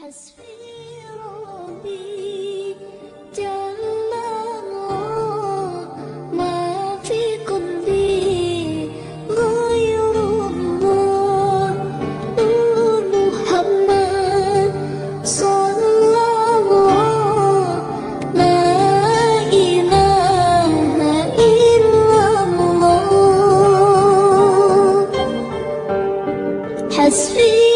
حسبي ربي جل الله. ما في قلبي غير الله. محمد صلى الله. لا إله إلا الله. حسبي